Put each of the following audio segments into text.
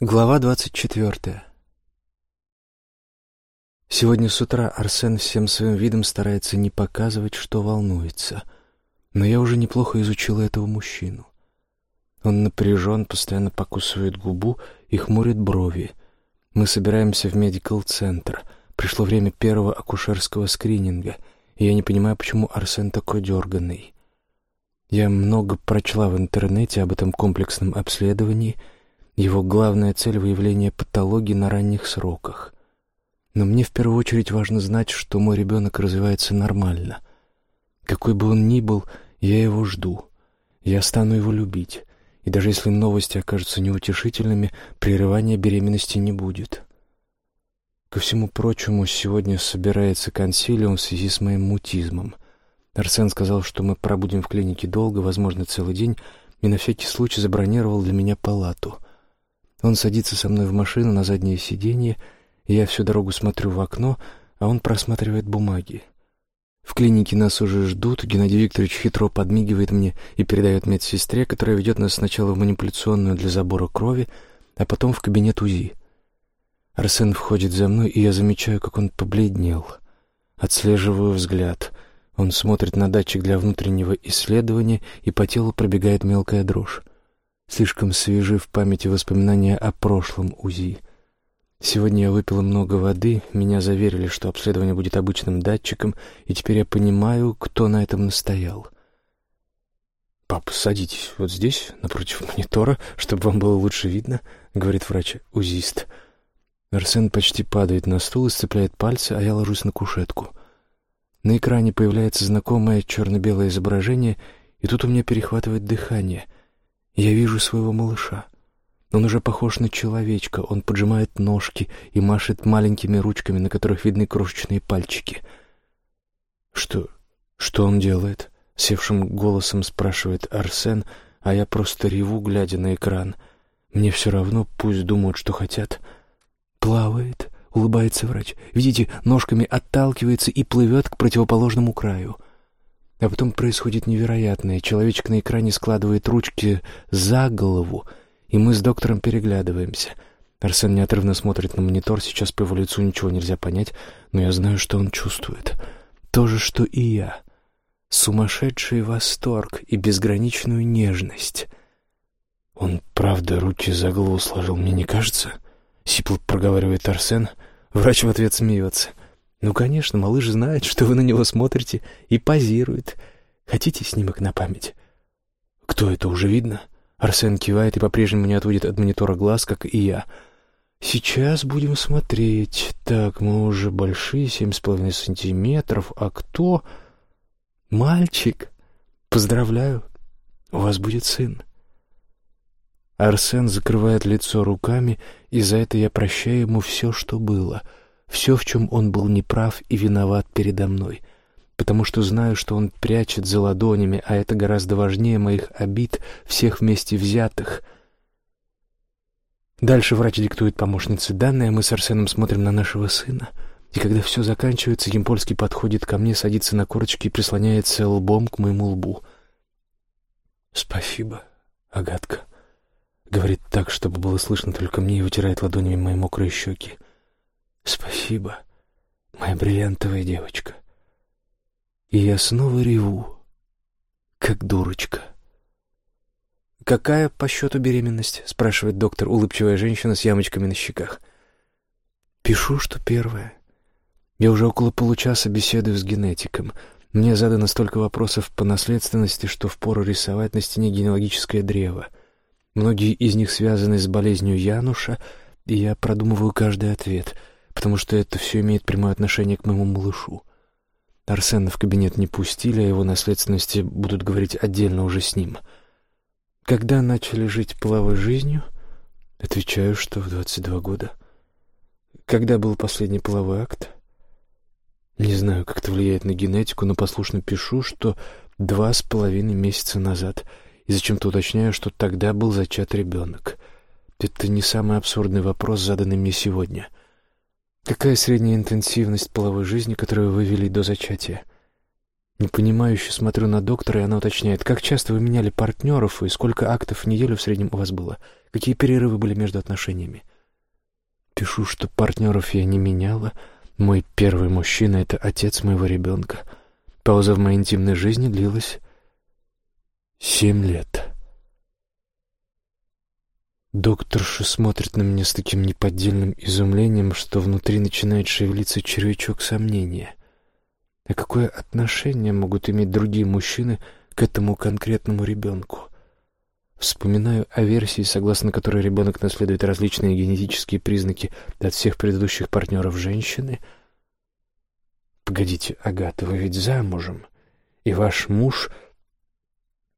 Глава двадцать четвертая Сегодня с утра Арсен всем своим видом старается не показывать, что волнуется. Но я уже неплохо изучила этого мужчину. Он напряжен, постоянно покусывает губу и хмурит брови. Мы собираемся в медикал-центр. Пришло время первого акушерского скрининга, и я не понимаю, почему Арсен такой дерганный. Я много прочла в интернете об этом комплексном обследовании — его главная цель — выявление патологии на ранних сроках. Но мне в первую очередь важно знать, что мой ребенок развивается нормально. Какой бы он ни был, я его жду. Я стану его любить. И даже если новости окажутся неутешительными, прерывания беременности не будет. Ко всему прочему, сегодня собирается консилиум в связи с моим мутизмом. Арсен сказал, что мы пробудем в клинике долго, возможно, целый день, и на всякий случай забронировал для меня палату. Он садится со мной в машину на заднее сиденье, и я всю дорогу смотрю в окно, а он просматривает бумаги. В клинике нас уже ждут, Геннадий Викторович хитро подмигивает мне и передает медсестре, которая ведет нас сначала в манипуляционную для забора крови, а потом в кабинет УЗИ. Арсен входит за мной, и я замечаю, как он побледнел. Отслеживаю взгляд. Он смотрит на датчик для внутреннего исследования, и по телу пробегает мелкая дрожь. Слишком свежи в памяти воспоминания о прошлом УЗИ. Сегодня я выпила много воды, меня заверили, что обследование будет обычным датчиком, и теперь я понимаю, кто на этом настоял. «Папа, садитесь вот здесь, напротив монитора, чтобы вам было лучше видно», — говорит врач-узист. Арсен почти падает на стул и сцепляет пальцы, а я ложусь на кушетку. На экране появляется знакомое черно-белое изображение, и тут у меня перехватывает дыхание — я вижу своего малыша. Он уже похож на человечка, он поджимает ножки и машет маленькими ручками, на которых видны крошечные пальчики. «Что... что он делает?» — севшим голосом спрашивает Арсен, а я просто реву, глядя на экран. «Мне все равно, пусть думают, что хотят». «Плавает», — улыбается врач. «Видите, ножками отталкивается и плывет к противоположному краю». А потом происходит невероятное. Человечек на экране складывает ручки за голову, и мы с доктором переглядываемся. Арсен неотрывно смотрит на монитор, сейчас по его лицу ничего нельзя понять, но я знаю, что он чувствует. То же, что и я. Сумасшедший восторг и безграничную нежность. Он, правда, руки за голову сложил, мне не кажется? Сипло проговаривает Арсен. Врач в ответ смеется. — ну, конечно, малыш знает, что вы на него смотрите, и позирует. Хотите снимок на память? Кто это, уже видно? Арсен кивает и по-прежнему не отводит от монитора глаз, как и я. Сейчас будем смотреть. Так, мы уже большие, семь с половиной сантиметров. А кто? Мальчик. Поздравляю, у вас будет сын. Арсен закрывает лицо руками, и за это я прощаю ему все, что было — все, в чем он был неправ и виноват передо мной, потому что знаю, что он прячет за ладонями, а это гораздо важнее моих обид, всех вместе взятых. Дальше врач диктует помощнице данные, а мы с Арсеном смотрим на нашего сына. И когда все заканчивается, Емпольский подходит ко мне, садится на корочки и прислоняется лбом к моему лбу. «Спасибо, Агатка», — говорит так, чтобы было слышно только мне, и вытирает ладонями мои мокрые щеки. Спасибо, моя бриллиантовая девочка. И я снова реву, как дурочка. «Какая по счету беременность?» — спрашивает доктор, улыбчивая женщина с ямочками на щеках. «Пишу, что первая. Я уже около получаса беседую с генетиком. Мне задано столько вопросов по наследственности, что впору рисовать на стене генеалогическое древо. Многие из них связаны с болезнью Януша, и я продумываю каждый ответ — потому что это все имеет прямое отношение к моему малышу. Арсена в кабинет не пустили, а его наследственности будут говорить отдельно уже с ним. Когда начали жить половой жизнью? Отвечаю, что в 22 года. Когда был последний половой акт? Не знаю, как это влияет на генетику, но послушно пишу, что два с половиной месяца назад, и зачем-то уточняю, что тогда был зачат ребенок. Это не самый абсурдный вопрос, заданный мне сегодня — Какая средняя интенсивность половой жизни, которую вы вели до зачатия? Непонимающе смотрю на доктора, и она уточняет, как часто вы меняли партнеров и сколько актов в неделю в среднем у вас было? Какие перерывы были между отношениями? Пишу, что партнеров я не меняла. Мой первый мужчина — это отец моего ребенка. Пауза в моей интимной жизни длилась семь лет. Докторша смотрит на меня с таким неподдельным изумлением, что внутри начинает шевелиться червячок сомнения. А какое отношение могут иметь другие мужчины к этому конкретному ребенку? Вспоминаю о версии, согласно которой ребенок наследует различные генетические признаки от всех предыдущих партнеров женщины. Погодите, Агата, вы ведь замужем, и ваш муж...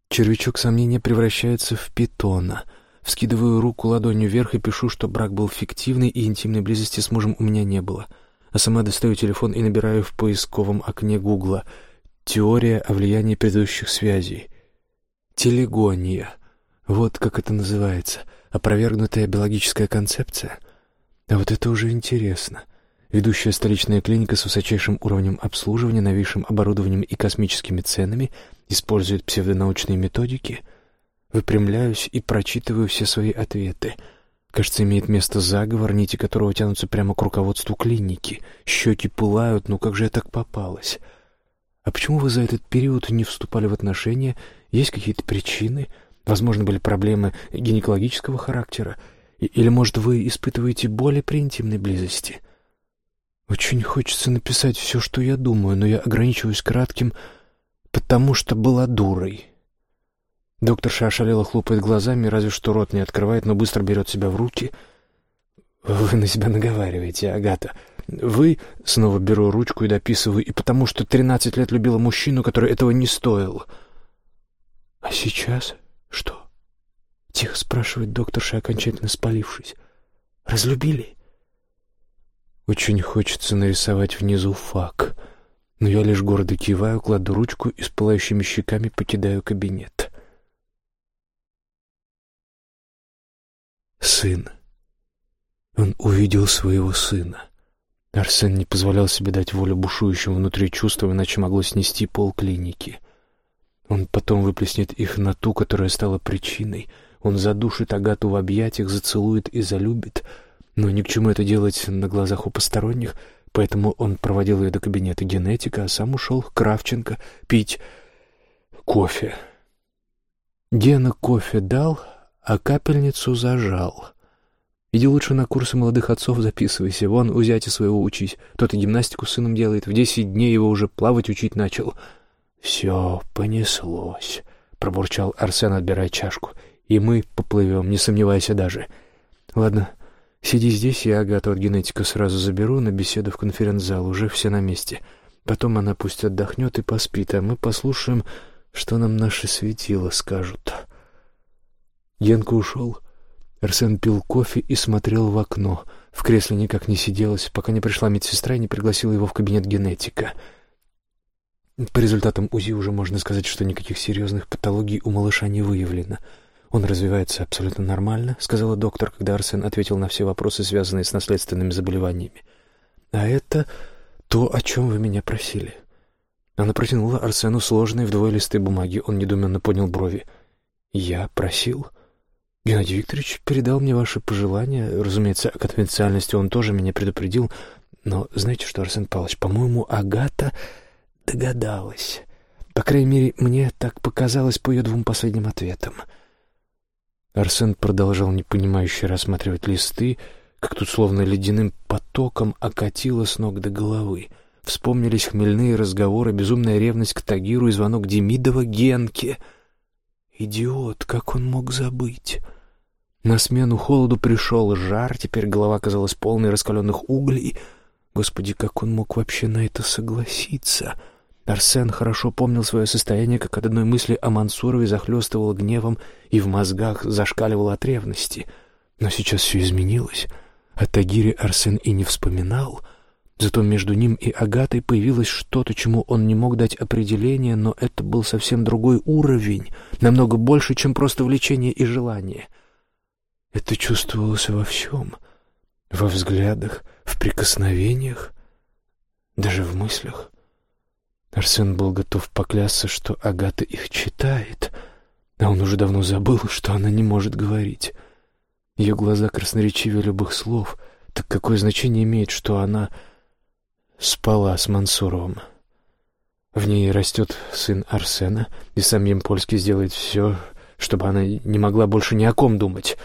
Червячок сомнения превращается в питона — Вскидываю руку ладонью вверх и пишу, что брак был фиктивный и интимной близости с мужем у меня не было. А сама достаю телефон и набираю в поисковом окне Гугла «Теория о влиянии предыдущих связей». Телегония. Вот как это называется. Опровергнутая биологическая концепция. А вот это уже интересно. Ведущая столичная клиника с высочайшим уровнем обслуживания, новейшим оборудованием и космическими ценами использует псевдонаучные методики — Выпрямляюсь и прочитываю все свои ответы. Кажется, имеет место заговор, нити которого тянутся прямо к руководству клиники. Щеки пылают, ну как же я так попалась? А почему вы за этот период не вступали в отношения? Есть какие-то причины? Возможно, были проблемы гинекологического характера? Или, может, вы испытываете боли при интимной близости? Очень хочется написать все, что я думаю, но я ограничиваюсь кратким «потому что была дурой». Докторша ошалело хлопает глазами, разве что рот не открывает, но быстро берет себя в руки. «Вы на себя наговариваете, Агата. Вы...» Снова беру ручку и дописываю. «И потому что тринадцать лет любила мужчину, который этого не стоил». «А сейчас что?» Тихо спрашивает докторша, окончательно спалившись. «Разлюбили?» Очень хочется нарисовать внизу фак, но я лишь гордо киваю, кладу ручку и с пылающими щеками покидаю кабинет. Сын. Он увидел своего сына. Арсен не позволял себе дать волю бушующим внутри чувствам, иначе могло снести пол клиники. Он потом выплеснет их на ту, которая стала причиной. Он задушит Агату в объятиях, зацелует и залюбит. Но ни к чему это делать на глазах у посторонних, поэтому он проводил ее до кабинета генетика, а сам ушел к Кравченко пить кофе. Гена кофе дал, а капельницу зажал. Иди лучше на курсы молодых отцов записывайся, вон у зятя своего учись. Тот и гимнастику с сыном делает, в десять дней его уже плавать учить начал. Все, понеслось, — пробурчал Арсен, отбирая чашку. И мы поплывем, не сомневайся даже. Ладно, сиди здесь, я Агату от генетика сразу заберу на беседу в конференц-зал, уже все на месте. Потом она пусть отдохнет и поспит, а мы послушаем, что нам наши светила скажут». Генка ушел. Арсен пил кофе и смотрел в окно. В кресле никак не сиделось, пока не пришла медсестра и не пригласила его в кабинет генетика. По результатам УЗИ уже можно сказать, что никаких серьезных патологий у малыша не выявлено. Он развивается абсолютно нормально, сказала доктор, когда Арсен ответил на все вопросы, связанные с наследственными заболеваниями. А это то, о чем вы меня просили. Она протянула Арсену сложные вдвое листы бумаги. Он недуменно поднял брови. «Я просил?» Геннадий Викторович передал мне ваши пожелания. Разумеется, о конфиденциальности он тоже меня предупредил. Но знаете что, Арсен Павлович, по-моему, Агата догадалась. По крайней мере, мне так показалось по ее двум последним ответам. Арсен продолжал непонимающе рассматривать листы, как тут словно ледяным потоком окатило с ног до головы. Вспомнились хмельные разговоры, безумная ревность к Тагиру и звонок Демидова Генке. Идиот, как он мог забыть? На смену холоду пришел жар, теперь голова казалась полной раскаленных углей. Господи, как он мог вообще на это согласиться? Арсен хорошо помнил свое состояние, как от одной мысли о Мансурове захлестывало гневом и в мозгах зашкаливало от ревности. Но сейчас все изменилось. О Тагире Арсен и не вспоминал. Зато между ним и Агатой появилось что-то, чему он не мог дать определение, но это был совсем другой уровень, намного больше, чем просто влечение и желание — это чувствовалось во всем. Во взглядах, в прикосновениях, даже в мыслях. Арсен был готов поклясться, что Агата их читает, а он уже давно забыл, что она не может говорить. Ее глаза красноречивее любых слов. Так какое значение имеет, что она спала с Мансуровым? В ней растет сын Арсена, и сам Емпольский сделает все, чтобы она не могла больше ни о ком думать.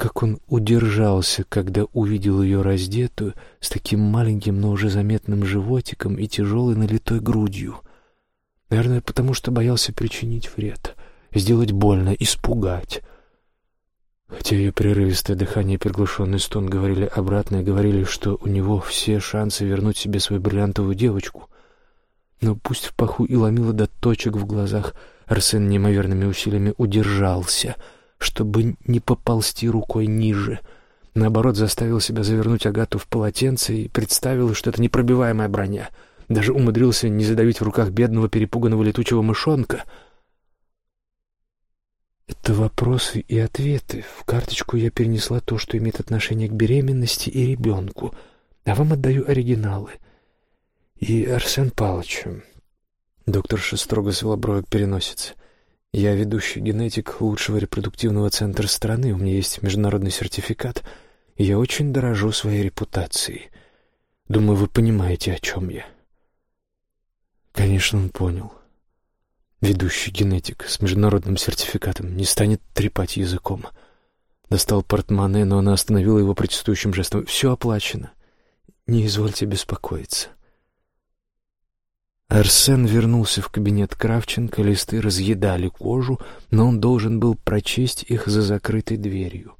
Как он удержался, когда увидел ее раздетую, с таким маленьким, но уже заметным животиком и тяжелой налитой грудью. Наверное, потому что боялся причинить вред, сделать больно, испугать. Хотя ее прерывистое дыхание и приглушенный стон говорили обратное, говорили, что у него все шансы вернуть себе свою бриллиантовую девочку. Но пусть в паху и ломило до точек в глазах, Арсен неимоверными усилиями удержался, чтобы не поползти рукой ниже. Наоборот, заставил себя завернуть Агату в полотенце и представил, что это непробиваемая броня. Даже умудрился не задавить в руках бедного перепуганного летучего мышонка. Это вопросы и ответы. В карточку я перенесла то, что имеет отношение к беременности и ребенку, а вам отдаю оригиналы — и Арсен Павлович. Докторша строго свела брови к переносице. Я ведущий генетик лучшего репродуктивного центра страны, у меня есть международный сертификат, и я очень дорожу своей репутацией. Думаю, вы понимаете, о чем я. Конечно, он понял. Ведущий генетик с международным сертификатом не станет трепать языком. Достал портмоне, но она остановила его протестующим жестом. «Все оплачено. Не извольте беспокоиться». Арсен вернулся в кабинет Кравченко, листы разъедали кожу, но он должен был прочесть их за закрытой дверью.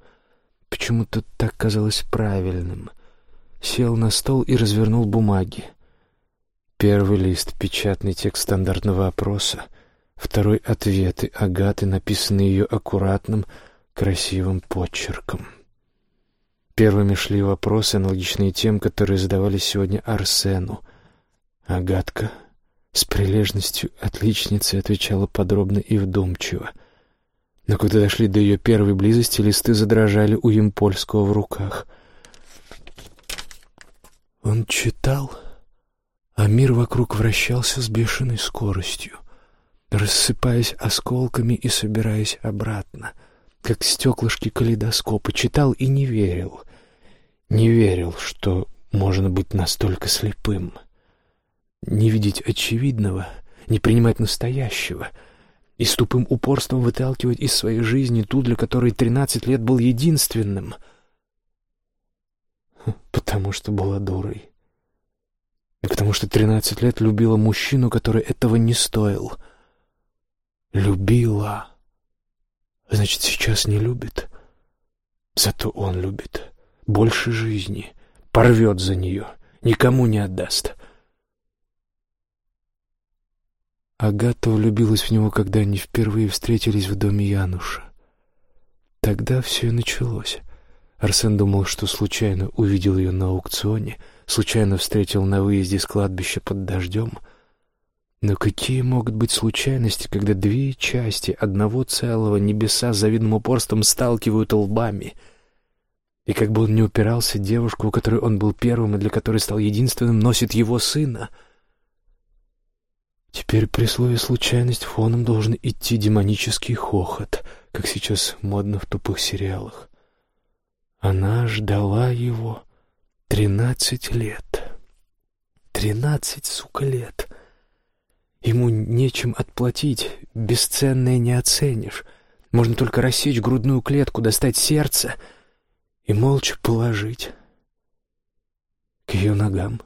Почему-то так казалось правильным. Сел на стол и развернул бумаги. Первый лист — печатный текст стандартного опроса. Второй — ответы Агаты, написанные ее аккуратным, красивым почерком. Первыми шли вопросы, аналогичные тем, которые задавали сегодня Арсену. Агатка с прилежностью отличницы отвечала подробно и вдумчиво. Но когда дошли до ее первой близости, листы задрожали у Емпольского в руках. Он читал, а мир вокруг вращался с бешеной скоростью, рассыпаясь осколками и собираясь обратно, как стеклышки калейдоскопа. Читал и не верил, не верил, что можно быть настолько слепым. — не видеть очевидного, не принимать настоящего и с тупым упорством выталкивать из своей жизни ту, для которой тринадцать лет был единственным. Потому что была дурой. И потому что тринадцать лет любила мужчину, который этого не стоил. Любила. Значит, сейчас не любит. Зато он любит. Больше жизни. Порвет за нее. Никому не отдаст. Агата влюбилась в него, когда они впервые встретились в доме Януша. Тогда все и началось. Арсен думал, что случайно увидел ее на аукционе, случайно встретил на выезде с кладбища под дождем. Но какие могут быть случайности, когда две части одного целого небеса с завидным упорством сталкивают лбами? И как бы он не упирался, девушку, у которой он был первым и для которой стал единственным, носит его сына — Теперь при слове «случайность» фоном должен идти демонический хохот, как сейчас модно в тупых сериалах. Она ждала его тринадцать лет. Тринадцать, сука, лет. Ему нечем отплатить, бесценное не оценишь. Можно только рассечь грудную клетку, достать сердце и молча положить к ее ногам.